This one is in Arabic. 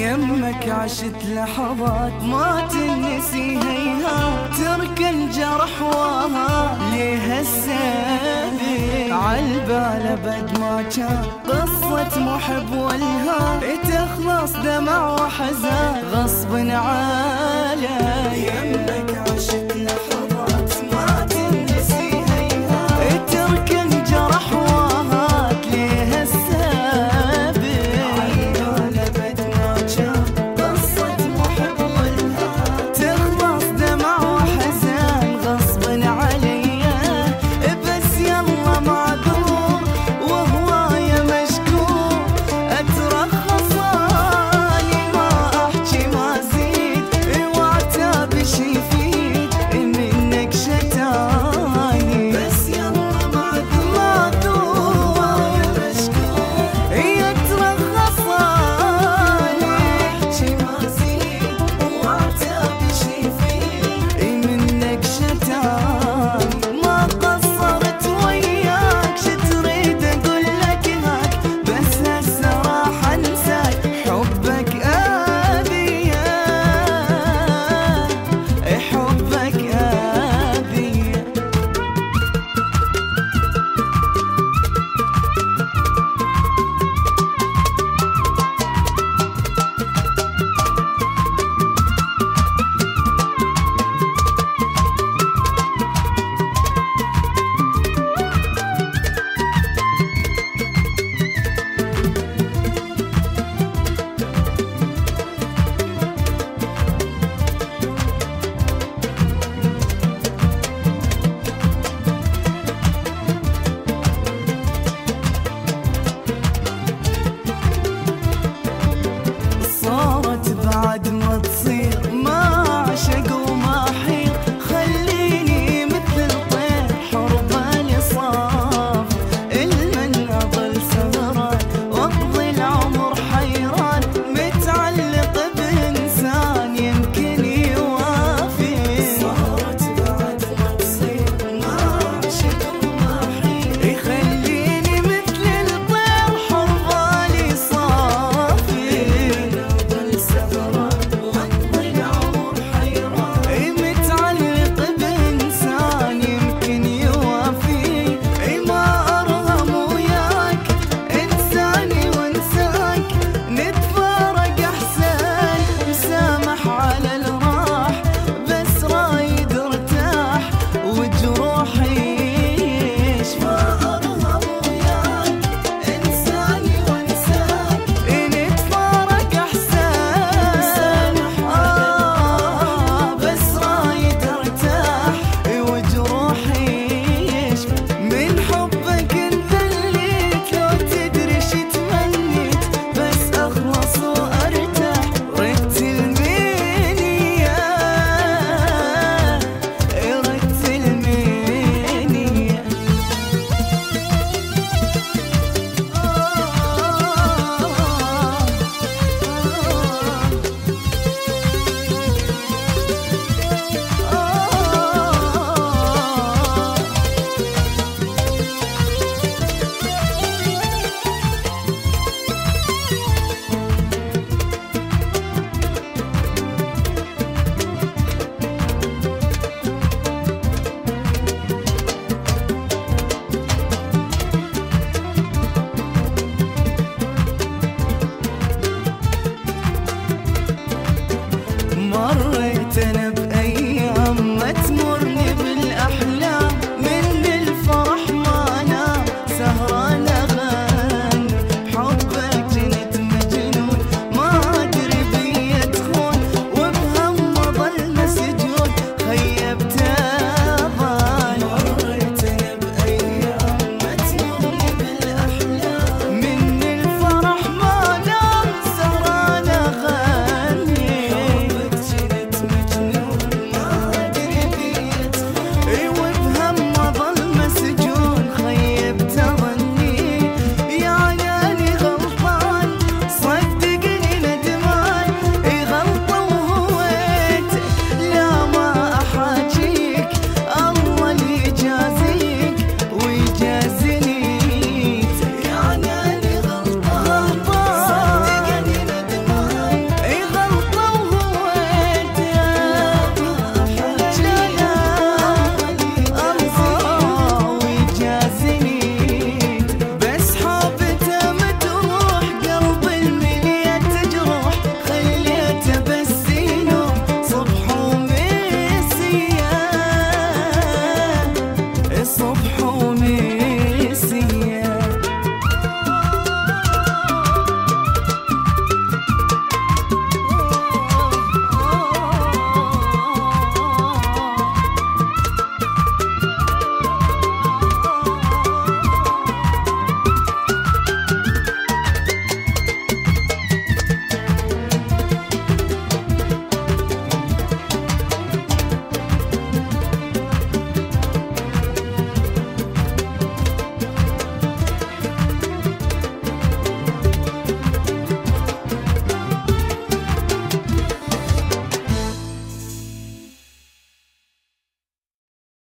يمك عشت لحظات ما تنسي هيها ترك الجرح وها ليه السبب عالبال بد ما كان قصة محب والها إيه تخلص دمع وحزان؟ غصب